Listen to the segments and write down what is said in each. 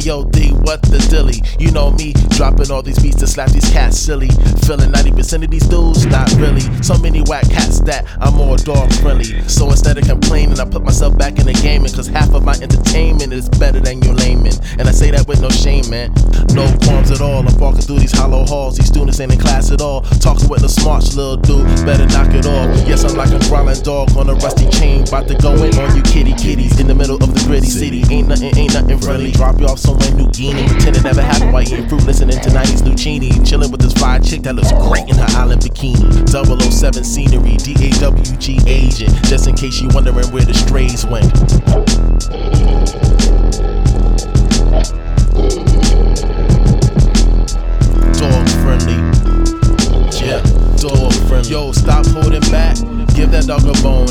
Ayo, D, what the dilly? You know me, dropping all these beats to slap these cats silly. Feeling 90% of these dudes, not really. So many whack cats that I'm more dog friendly. So instead of complaining, I put myself back in the gaming, cause half of my entertainment is better than your layman. And I say that with no shame, man. No qualms at all. I'm walking through these hollow halls, these students ain't in class at all. Talking with the smarts, little dude, better knock it off. Yes, I'm like a growling dog on a rusty chain, about to go in on you kitty kitties in the middle of the gritty city. Ain't nothing, ain't nothing friendly. Drop you off somewhere New Guinea, pretend it never happened while eating fruit, listening to 90s Lucchini. Chilling with this fly chick that looks great in her island bikini. 007 scenery, DAWG agent, just in case you wondering where the strays went.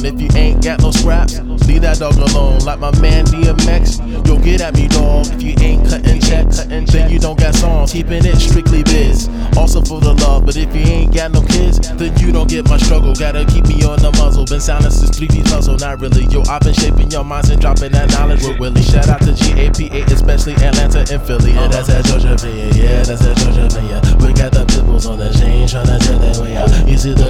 If you ain't got no scraps, leave that dog alone. Like my man DMX, yo, get at me, dog. If you ain't cutting checks, then you don't got songs. Keeping it strictly biz. Also for the love, but if you ain't got no kids, then you don't get my struggle. Gotta keep me on the muzzle. Been silent since 3D puzzle, not really. Yo, I've been shaping your minds and dropping that knowledge with Willie. Shout out to GAPA, especially Atlanta and Philly. Yeah, that's that Georgia Villa. Yeah, that's that Georgia Villa. We got the pimples on the chain, tryna tell that way out. You see the